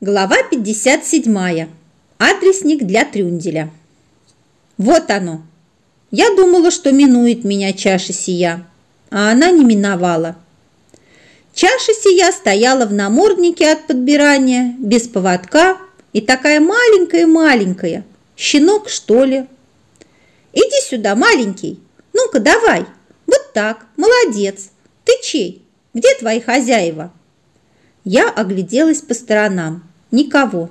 Глава 57. Адресник для Трюнделя. Вот оно. Я думала, что минует меня чаша сия, а она не миновала. Чаша сия стояла в наморднике от подбирания, без поводка и такая маленькая-маленькая. Щенок, что ли? Иди сюда, маленький. Ну-ка, давай. Вот так, молодец. Ты чей? Где твои хозяева? Я огляделась по сторонам. Никого.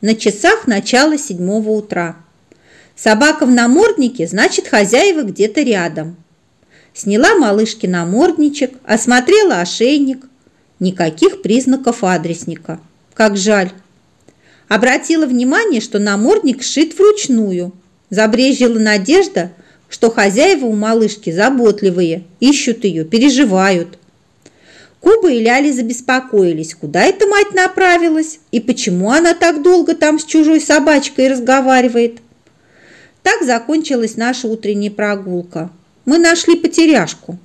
На часах начало седьмого утра. Собака в наморднике, значит, хозяева где-то рядом. Сняла малышке намордничек, осмотрела ошейник. Никаких признаков адресника. Как жаль. Обратила внимание, что намордник сшит вручную. Забрежила надежда, что хозяева у малышки заботливые, ищут ее, переживают. Куба и Ляли забеспокоились, куда эта мать направилась и почему она так долго там с чужой собачкой разговаривает. Так закончилась наша утренняя прогулка. Мы нашли потеряшку.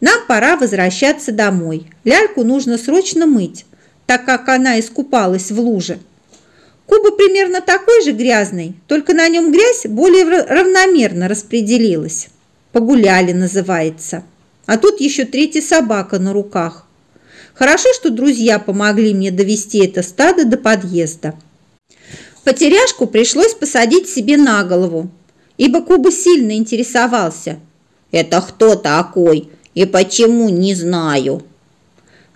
Нам пора возвращаться домой. Ляльку нужно срочно мыть, так как она искупалась в луже. Куба примерно такой же грязный, только на нем грязь более равномерно распределилась. Погуляли называется. А тут еще третья собака на руках. Хорошо, что друзья помогли мне довести это стадо до подъезда. Потеряшку пришлось посадить себе на голову, ибо Куба сильно интересовался. «Это кто такой и почему, не знаю».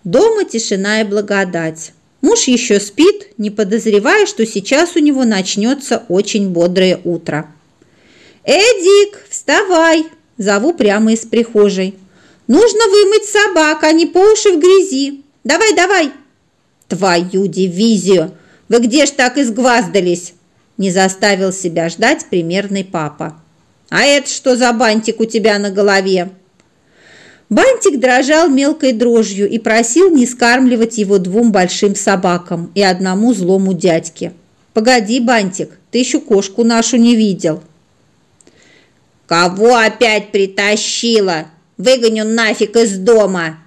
Дома тишина и благодать. Муж еще спит, не подозревая, что сейчас у него начнется очень бодрое утро. «Эдик, вставай!» – зову прямо из прихожей. Нужно вымыть собак, а не по уши в грязи. Давай, давай. Твою дивизию! Вы где ж так изгваздались? Не заставил себя ждать примерный папа. А это что за бантик у тебя на голове? Бантик дрожал мелкой дрожью и просил не скармливать его двум большим собакам и одному злому дядьке. «Погоди, Бантик, ты еще кошку нашу не видел». «Кого опять притащила?» Выгоню нафиг из дома!»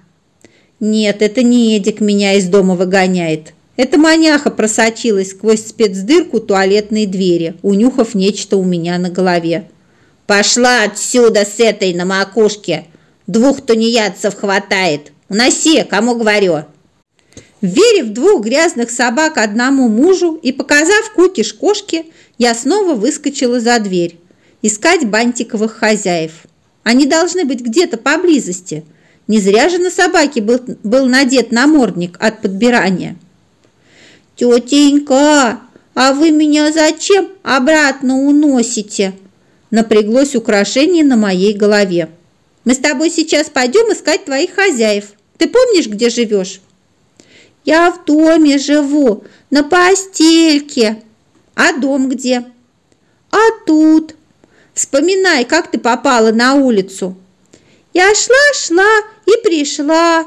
«Нет, это не Эдик меня из дома выгоняет. Это маняха просочилась сквозь спецдырку туалетной двери, унюхав нечто у меня на голове. «Пошла отсюда с этой на макушке! Двух тунеядцев хватает! Уноси, кому говорю!» Верив двух грязных собак одному мужу и показав кукиш кошке, я снова выскочила за дверь искать бантиковых хозяев. Они должны быть где-то поблизости. Не зря же на собаке был, был надет намордник от подбирания. «Тетенька, а вы меня зачем обратно уносите?» Напряглось украшение на моей голове. «Мы с тобой сейчас пойдем искать твоих хозяев. Ты помнишь, где живешь?» «Я в доме живу, на постельке». «А дом где?» «А тут, Вспоминай, как ты попала на улицу. Я шла-шла и пришла.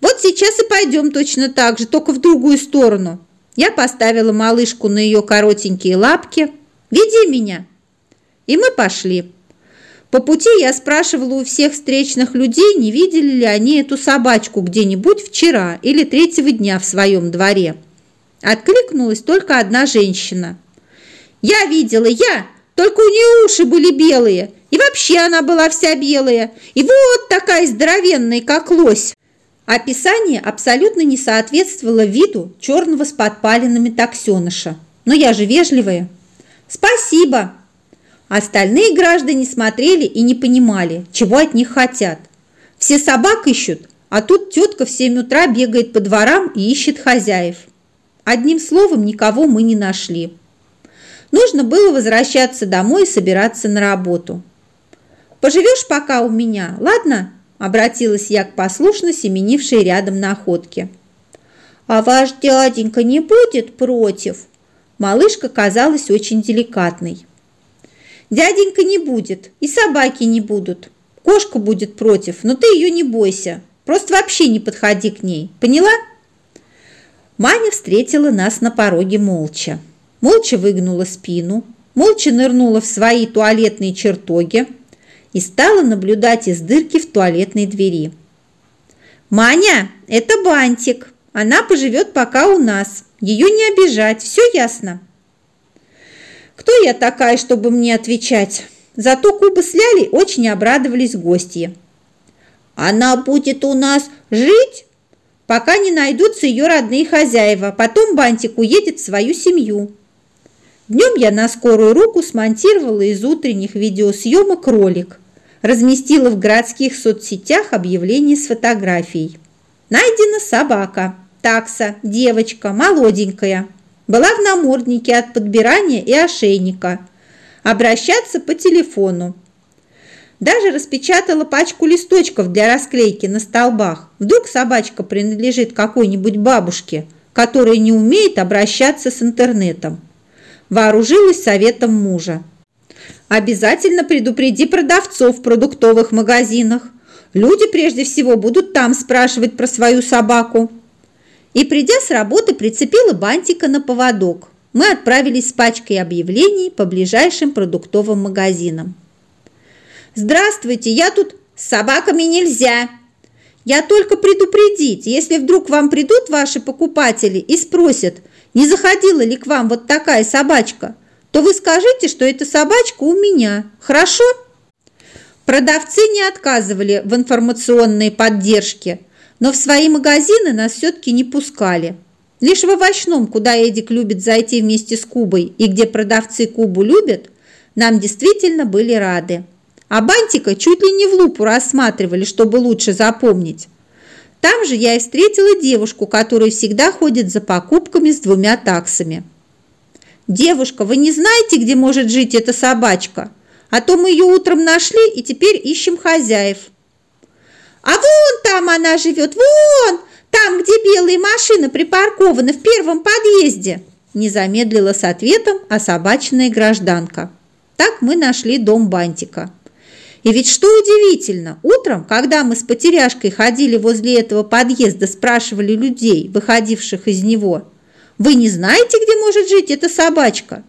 Вот сейчас и пойдем точно так же, только в другую сторону. Я поставила малышку на ее коротенькие лапки. Веди меня. И мы пошли. По пути я спрашивала у всех встречных людей, не видели ли они эту собачку где-нибудь вчера или третьего дня в своем дворе. Откликнулась только одна женщина. «Я видела, я! Только у нее уши были белые, и вообще она была вся белая, и вот такая здоровенная, как лось. Описание абсолютно не соответствовало виду черного с подпалинами таксеныша. Но я же вежливая. Спасибо. Остальные граждане смотрели и не понимали, чего от них хотят. Все собак ищут, а тут тетка в 7 утра бегает по дворам и ищет хозяев. Одним словом, никого мы не нашли. Нужно было возвращаться домой и собираться на работу. «Поживешь пока у меня, ладно?» – обратилась я к послушно семенившей рядом находке. «А ваш дяденька не будет против?» Малышка казалась очень деликатной. «Дяденька не будет, и собаки не будут. Кошка будет против, но ты ее не бойся. Просто вообще не подходи к ней. Поняла?» Маня встретила нас на пороге молча молча выгнула спину, молча нырнула в свои туалетные чертоги и стала наблюдать из дырки в туалетной двери. «Маня, это бантик!» – Она поживет пока у нас. Ее не обижать, все ясно. Кто я такая, чтобы мне отвечать? Зато Куба с Лялей очень обрадовались гости. Она будет у нас жить? Пока не найдутся ее родные хозяева. Потом Бантик уедет в свою семью. Днем я на скорую руку смонтировала из утренних видеосъемок ролик. Разместила в городских соцсетях объявление с фотографией. Найдена собака, такса, девочка, молоденькая. Была в наморднике от подбирания и ошейника. Обращаться по телефону. Даже распечатала пачку листочков для расклейки на столбах. Вдруг собачка принадлежит какой-нибудь бабушке, которая не умеет обращаться с интернетом. Вооружилась советом мужа. Обязательно предупреди продавцов в продуктовых магазинах. Люди прежде всего будут там спрашивать про свою собаку. И придя с работы, прицепила бантика на поводок. Мы отправились с пачкой объявлений по ближайшим продуктовым магазинам. «Здравствуйте, я тут с собаками нельзя!» «Я только предупредить, если вдруг вам придут ваши покупатели и спросят, не заходила ли к вам вот такая собачка, то вы скажите, что эта собачка у меня, хорошо?» Продавцы не отказывали в информационной поддержке, но в свои магазины нас все-таки не пускали. Лишь в овощном, куда Эдик любит зайти вместе с Кубой и где продавцы Кубу любят, нам действительно были рады. А бантика чуть ли не в лупу рассматривали, чтобы лучше запомнить. Там же я и встретила девушку, которая всегда ходит за покупками с двумя таксами. «Девушка, вы не знаете, где может жить эта собачка? А то мы ее утром нашли и теперь ищем хозяев». «А вон там она живет, вон! Там, где белые машины припаркованы в первом подъезде!» Не замедлила с ответом особаченная гражданка. Так мы нашли дом Бантика. И ведь что удивительно, утром, когда мы с потеряшкой ходили возле этого подъезда, спрашивали людей, выходивших из него, «Вы не знаете, где может жить эта собачка?»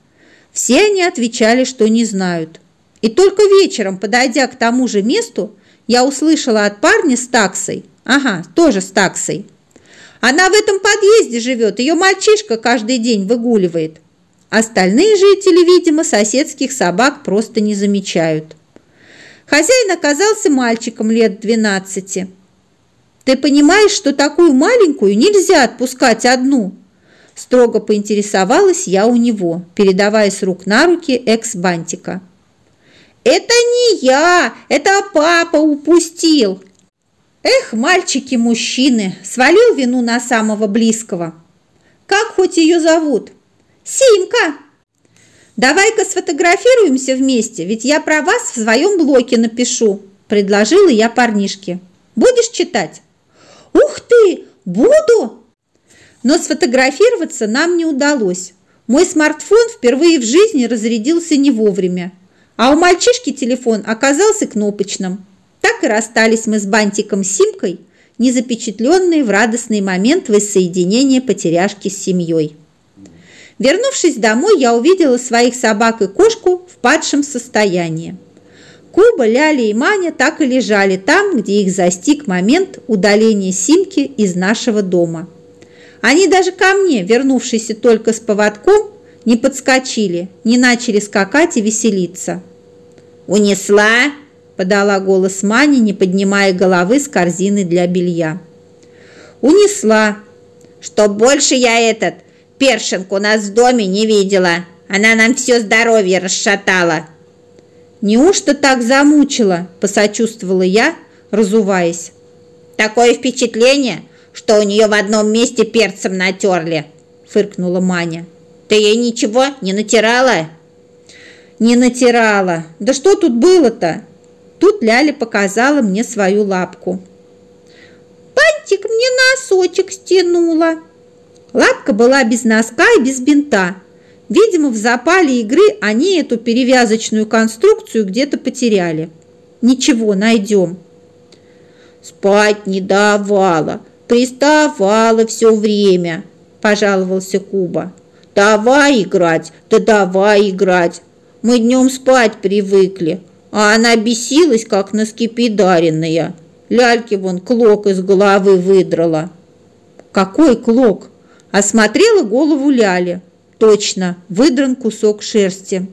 Все они отвечали, что не знают. И только вечером, подойдя к тому же месту, я услышала от парня с таксой, ага, тоже с таксой. Она в этом подъезде живет, ее мальчишка каждый день выгуливает. Остальные жители, видимо, соседских собак просто не замечают. Хозяин оказался мальчиком лет 12. «Ты понимаешь, что такую маленькую нельзя отпускать одну?» Строго поинтересовалась я у него, передавая с рук на руки экс-бантика. «Это не я, это папа упустил!» Эх, мальчики-мужчины, свалил вину на самого близкого. Как хоть ее зовут? Симка! «Давай-ка сфотографируемся вместе, ведь я про вас в своем блоке напишу», – предложила я парнишке. «Будешь читать?» «Ух ты! Буду!» Но сфотографироваться нам не удалось. Мой смартфон впервые в жизни разрядился не вовремя, а у мальчишки телефон оказался кнопочным. Так и расстались мы с бантиком Симкой, не запечатленные в радостный момент воссоединения потеряшки с семьей. Вернувшись домой, я увидела своих собак и кошку в падшем состоянии. Куба, Ляля и Маня так и лежали там, где их застиг момент удаления Симки из нашего дома. Они даже ко мне, вернувшиеся только с поводком, не подскочили, не начали скакать и веселиться. «Унесла?» – подала голос Маня, не поднимая головы с корзины для белья. «Унесла». «Что больше я этот першинку у нас в доме не видела. Она нам все здоровье расшатала». «Неужто так замучила?» – посочувствовала я, разуваясь. «Такое впечатление, что у нее в одном месте перцем натерли», – фыркнула Маня. «Ты ей ничего не натирала?» «Не натирала. Да что тут было-то?» Тут Ляля показала мне свою лапку. «Бантик мне носочек стянула», Лапка была без носка и без бинта. Видимо, в запале игры они эту перевязочную конструкцию где-то потеряли. Ничего, найдем. Спать не давала, приставала все время, пожаловался Куба. Давай играть, да давай играть. Мы днем спать привыкли, а она бесилась, как наскепидаренная. Ляльки вон клок из головы выдрала. Какой клок? Осмотрела голову Ляли. Точно, выдран кусок шерсти.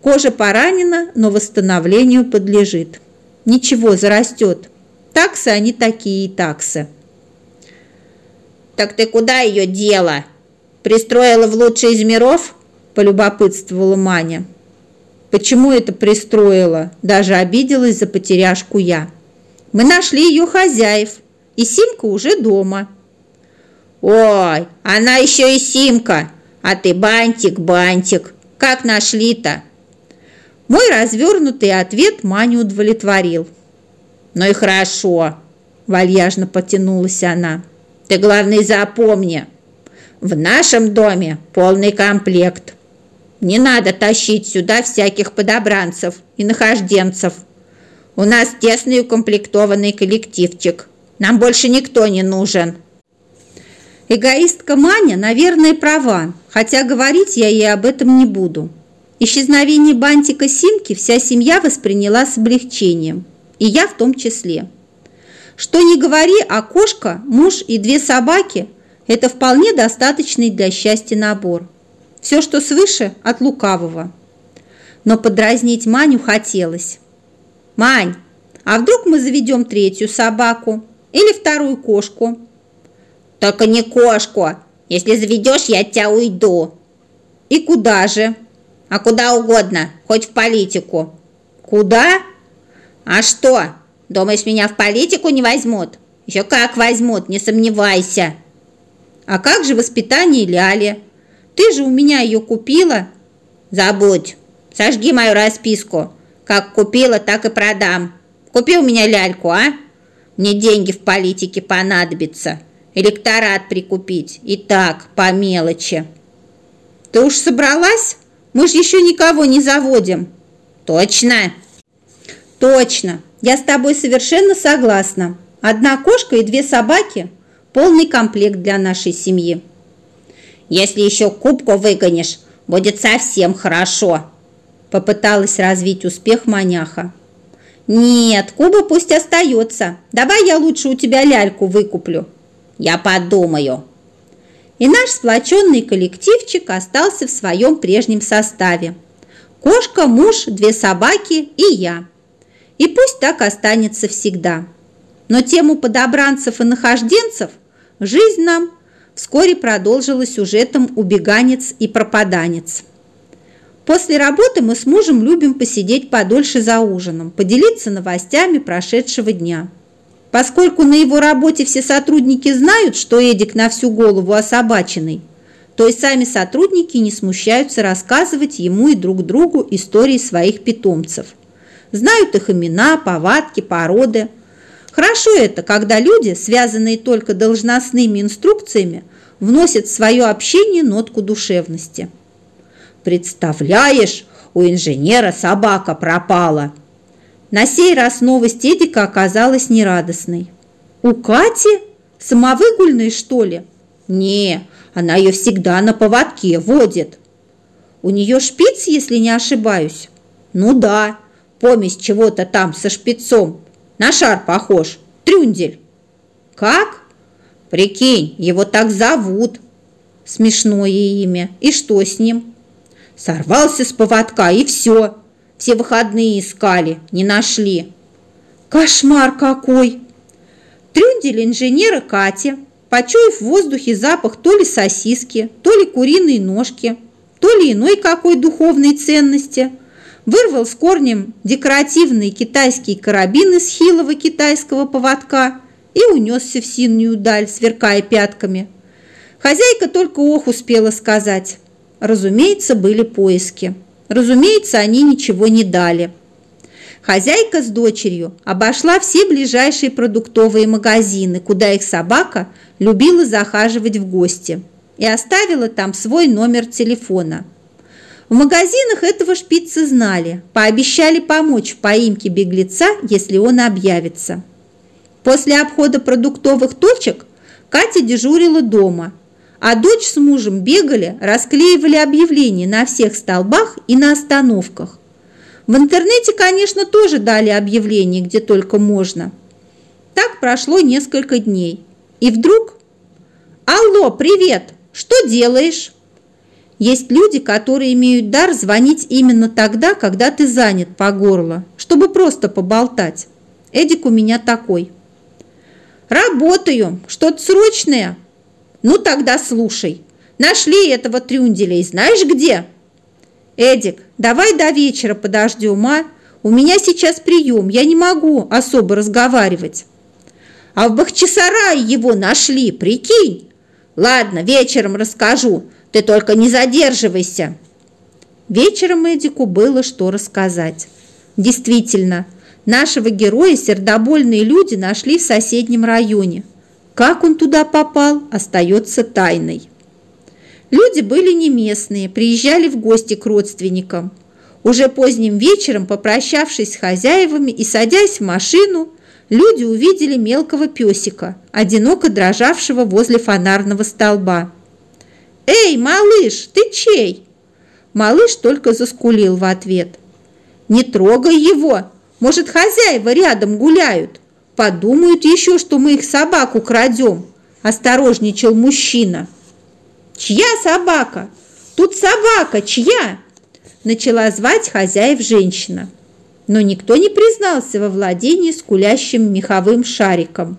Кожа поранена, но восстановлению подлежит. Ничего, зарастет. Таксы они такие таксы. «Так ты куда ее дела? Пристроила в лучший из миров?» – полюбопытствовала Маня. «Почему это пристроила?» – даже обиделась за потеряшку я. «Мы нашли ее хозяев, и Симка уже дома». «Ой, она еще и Симка, а ты бантик, бантик. Как нашли-то?» Мой развернутый ответ Маню удовлетворил. «Ну и хорошо», – вальяжно потянулась она. «Ты, главное, запомни, в нашем доме полный комплект. Не надо тащить сюда всяких подобранцев и нахожденцев. У нас тесный укомплектованный коллективчик. Нам больше никто не нужен». Эгоистка Маня, наверное, права, хотя говорить я ей об этом не буду. Исчезновение бантика Симки вся семья восприняла с облегчением, и я в том числе. Что не говори, а кошка, муж и две собаки – это вполне достаточный для счастья набор. Все, что свыше, от лукавого. Но подразнить Маню хотелось. «Мань, а вдруг мы заведем третью собаку или вторую кошку?» «Только не кошку. Если заведешь, я от тебя уйду». «И куда же?» А куда угодно, хоть в политику. Куда? А что, думаешь, меня в политику не возьмут? Еще как возьмут, не сомневайся. А как же воспитание Ляли? Ты же у меня ее купила. Забудь, сожги мою расписку. Как купила, так и продам. Купи у меня ляльку, а? Мне деньги в политике понадобятся. Электорат прикупить. И так, по мелочи. Ты уж собралась? Мы же еще никого не заводим. Точно? Точно. Я с тобой совершенно согласна. Одна кошка и две собаки – полный комплект для нашей семьи. Если еще кубку выгонишь, будет совсем хорошо. Попыталась развить успех маняха. Нет, Куба пусть остается. Давай я лучше у тебя ляльку выкуплю. Я подумаю и наш сплоченный коллективчик остался в своем прежнем составе. Кошка, муж, две собаки и я. И пусть так останется всегда. Но тему подобранцев и нахожденцев жизнь нам вскоре продолжила сюжетом «Убеганец и пропаданец». После работы мы с мужем любим посидеть подольше за ужином, поделиться новостями прошедшего дня – Поскольку на его работе все сотрудники знают, что Эдик на всю голову особаченный, то и сами сотрудники не смущаются рассказывать ему и друг другу истории своих питомцев. Знают их имена, повадки, породы. Хорошо это, когда люди, связанные только должностными инструкциями, вносят в свое общение нотку душевности. «Представляешь, у инженера собака пропала!» На сей раз новость Эдика оказалась нерадостной. «У Кати? Самовыгульной, что ли?» «Не, она ее всегда на поводке водит». «У нее шпиц, если не ошибаюсь?» «Ну да, помесь чего-то там со шпицом. На шар похож, трюндель». «Как?» «Прикинь, его так зовут». Смешное имя. И что с ним? Сорвался с поводка, и все. Все выходные искали, не нашли. Кошмар какой! Трюндель инженера Кати, почуяв в воздухе запах то ли сосиски, то ли куриные ножки, то ли иной какой духовной ценности, вырвал с корнем декоративный китайский карабин из хилого китайского поводка и унесся в синюю даль, сверкая пятками. Хозяйка только ох успела сказать. Разумеется, были поиски. Разумеется, они ничего не дали. Хозяйка с дочерью обошла все ближайшие продуктовые магазины, куда их собака любила захаживать в гости, и оставила там свой номер телефона. В магазинах этого шпица знали, пообещали помочь в поимке беглеца, если он объявится. После обхода продуктовых точек Катя дежурила дома – а дочь с мужем бегали, расклеивали объявления на всех столбах и на остановках. В интернете, конечно, тоже дали объявления, где только можно. Так прошло несколько дней. И вдруг Алло, привет! Что делаешь? Есть люди, которые имеют дар звонить именно тогда, когда ты занят по горло, чтобы просто поболтать. Эдик у меня такой. Работаю. Что-то срочное? Ну тогда слушай. Нашли этого трюнделя и знаешь где? Эдик, давай до вечера подождем, а? У меня сейчас прием, я не могу особо разговаривать. А в Бахчисарае его нашли, прикинь? Ладно, вечером расскажу. Ты только не задерживайся. Вечером Эдику было что рассказать. Действительно, нашего героя сердобольные люди нашли в соседнем районе. Как он туда попал, остается тайной. Люди были не местные, приезжали в гости к родственникам. Уже поздним вечером, попрощавшись с хозяевами и садясь в машину, люди увидели мелкого песика, одиноко дрожавшего возле фонарного столба. «Эй, малыш, ты чей?» Малыш только заскулил в ответ. «Не трогай его! Может, хозяева рядом гуляют? Подумают еще, что мы их собаку крадем!» Осторожничал мужчина. «Чья собака? Тут собака, чья?» Начала звать хозяев женщина. Но никто не признался во владении скулящим меховым шариком.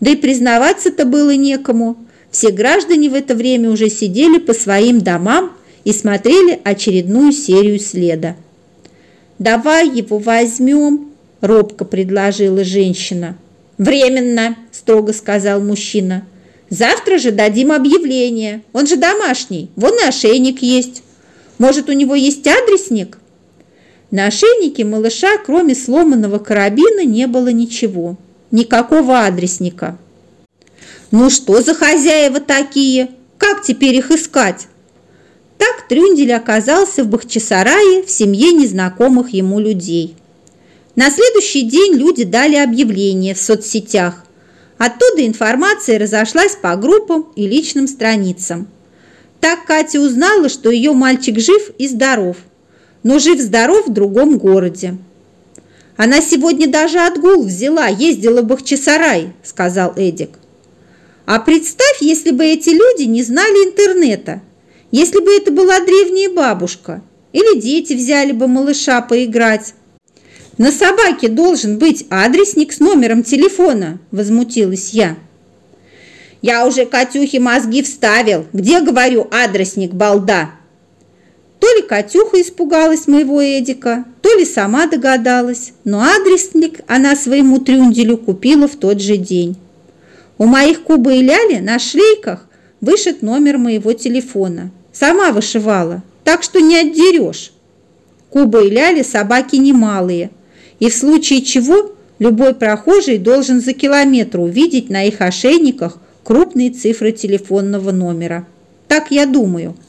Да и признаваться-то было некому – все граждане в это время уже сидели по своим домам и смотрели очередную серию следа. «Давай его возьмем», – робко предложила женщина. «Временно», – строго сказал мужчина. «Завтра же дадим объявление. Он же домашний, вон и ошейник есть. Может, у него есть адресник?» На ошейнике малыша, кроме сломанного карабина, не было ничего. Никакого адресника. Ну что за хозяева такие? Как теперь их искать? Так Трюндель оказался в Бахчисарае в семье незнакомых ему людей. На следующий день люди дали объявление в соцсетях. Оттуда информация разошлась по группам и личным страницам. Так Катя узнала, что ее мальчик жив и здоров, но жив-здоров в другом городе. «Она сегодня даже отгул взяла, ездила в Бахчисарай», – сказал Эдик. А представь, если бы эти люди не знали интернета, если бы это была древняя бабушка, или дети взяли бы малыша поиграть. На собаке должен быть адресник с номером телефона, возмутилась я. Я уже Катюхе мозги вставил. Где, говорю, адресник, балда? То ли Катюха испугалась моего Эдика, то ли сама догадалась, но адресник она своему трюнделю купила в тот же день. У моих Кубы и Ляли на шлейках вышит номер моего телефона. Сама вышивала, так что не отдерешь. Куба и Ляли собаки немалые, и в случае чего любой прохожий должен за километр увидеть на их ошейниках крупные цифры телефонного номера. Так я думаю –